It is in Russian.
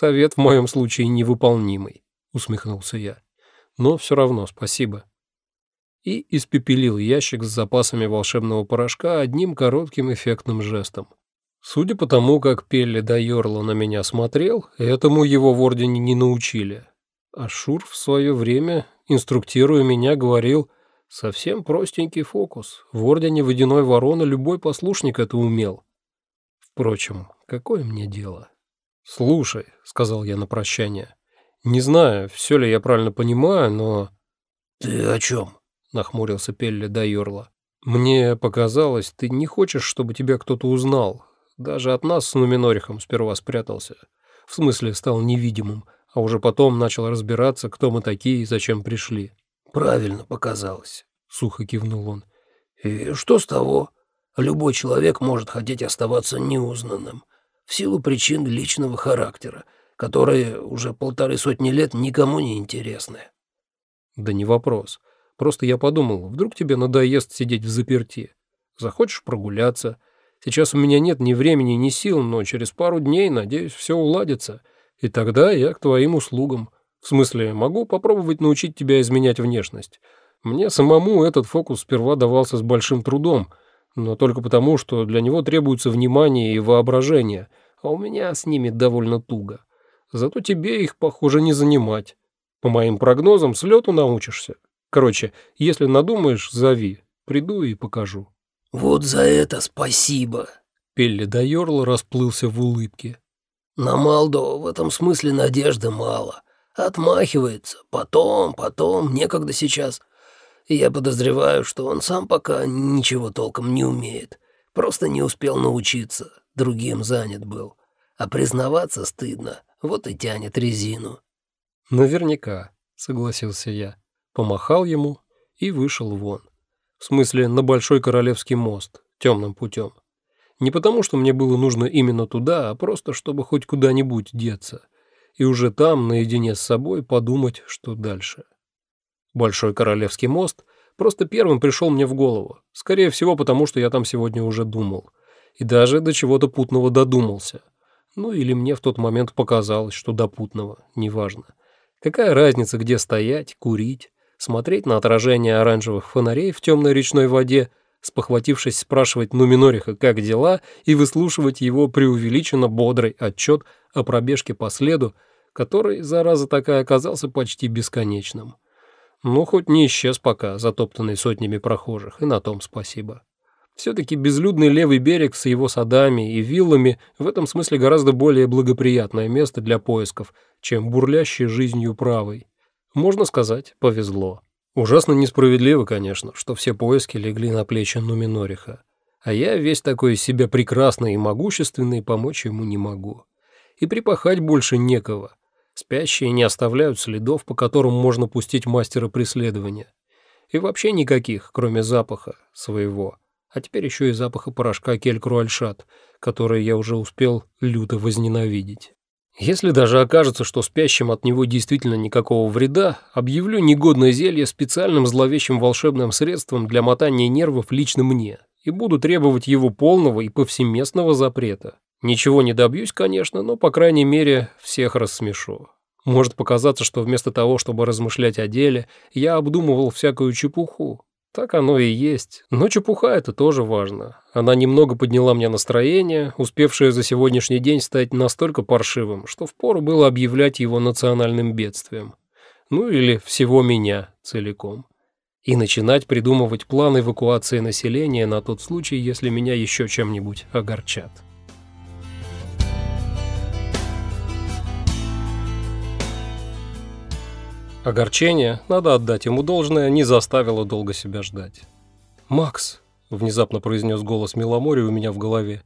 Совет в моем случае невыполнимый, усмехнулся я. Но все равно спасибо. И испепелил ящик с запасами волшебного порошка одним коротким эффектным жестом. Судя по тому, как Пелли до Йорла на меня смотрел, этому его в Ордене не научили. А Шур в свое время, инструктируя меня, говорил, совсем простенький фокус. В Ордене Водяной Вороны любой послушник это умел. Впрочем, какое мне дело? «Слушай», — сказал я на прощание, — «не знаю, все ли я правильно понимаю, но...» «Ты о чем?» — нахмурился Пелли до Йорла. «Мне показалось, ты не хочешь, чтобы тебя кто-то узнал. Даже от нас с Нуминорихом сперва спрятался. В смысле, стал невидимым, а уже потом начал разбираться, кто мы такие и зачем пришли». «Правильно показалось», — сухо кивнул он. «И что с того? Любой человек может хотеть оставаться неузнанным в силу причин личного характера, которые уже полторы сотни лет никому не интересны. Да не вопрос. Просто я подумал, вдруг тебе надоест сидеть в заперти. Захочешь прогуляться. Сейчас у меня нет ни времени, ни сил, но через пару дней, надеюсь, все уладится. И тогда я к твоим услугам. В смысле, могу попробовать научить тебя изменять внешность. Мне самому этот фокус сперва давался с большим трудом — но только потому, что для него требуется внимание и воображение, а у меня с ними довольно туго. Зато тебе их, похоже, не занимать. По моим прогнозам, с лету научишься. Короче, если надумаешь, зови. Приду и покажу». «Вот за это спасибо!» Пелли Дайорл расплылся в улыбке. «На Малдо в этом смысле надежды мало. Отмахивается. Потом, потом, некогда сейчас я подозреваю, что он сам пока ничего толком не умеет. Просто не успел научиться, другим занят был. А признаваться стыдно, вот и тянет резину». «Наверняка», — согласился я, помахал ему и вышел вон. В смысле, на Большой Королевский мост, темным путем. Не потому, что мне было нужно именно туда, а просто, чтобы хоть куда-нибудь деться. И уже там, наедине с собой, подумать, что дальше. Большой Королевский мост просто первым пришел мне в голову. Скорее всего, потому что я там сегодня уже думал. И даже до чего-то путного додумался. Ну или мне в тот момент показалось, что до путного, неважно. Какая разница, где стоять, курить, смотреть на отражение оранжевых фонарей в темной речной воде, спохватившись спрашивать Нуминориха, как дела, и выслушивать его преувеличенно бодрый отчет о пробежке по следу, который, зараза такая, оказался почти бесконечным. Ну, хоть не исчез пока, затоптанный сотнями прохожих, и на том спасибо. Все-таки безлюдный левый берег с его садами и виллами в этом смысле гораздо более благоприятное место для поисков, чем бурлящий жизнью правый. Можно сказать, повезло. Ужасно несправедливо, конечно, что все поиски легли на плечи Нуминориха. А я весь такой из себя прекрасный и могущественный, помочь ему не могу. И припахать больше некого. Спящие не оставляют следов, по которым можно пустить мастера преследования. И вообще никаких, кроме запаха своего. А теперь еще и запаха порошка келькруальшат, который я уже успел люто возненавидеть. Если даже окажется, что спящим от него действительно никакого вреда, объявлю негодное зелье специальным зловещим волшебным средством для мотания нервов лично мне и буду требовать его полного и повсеместного запрета. Ничего не добьюсь, конечно, но, по крайней мере, всех рассмешу. Может показаться, что вместо того, чтобы размышлять о деле, я обдумывал всякую чепуху. Так оно и есть. Но чепуха это тоже важно. Она немного подняла мне настроение, успевшее за сегодняшний день стать настолько паршивым, что впору было объявлять его национальным бедствием. Ну или всего меня целиком. И начинать придумывать план эвакуации населения на тот случай, если меня еще чем-нибудь огорчат. Огорчение, надо отдать ему должное, не заставило долго себя ждать. «Макс», — внезапно произнес голос Миломори у меня в голове,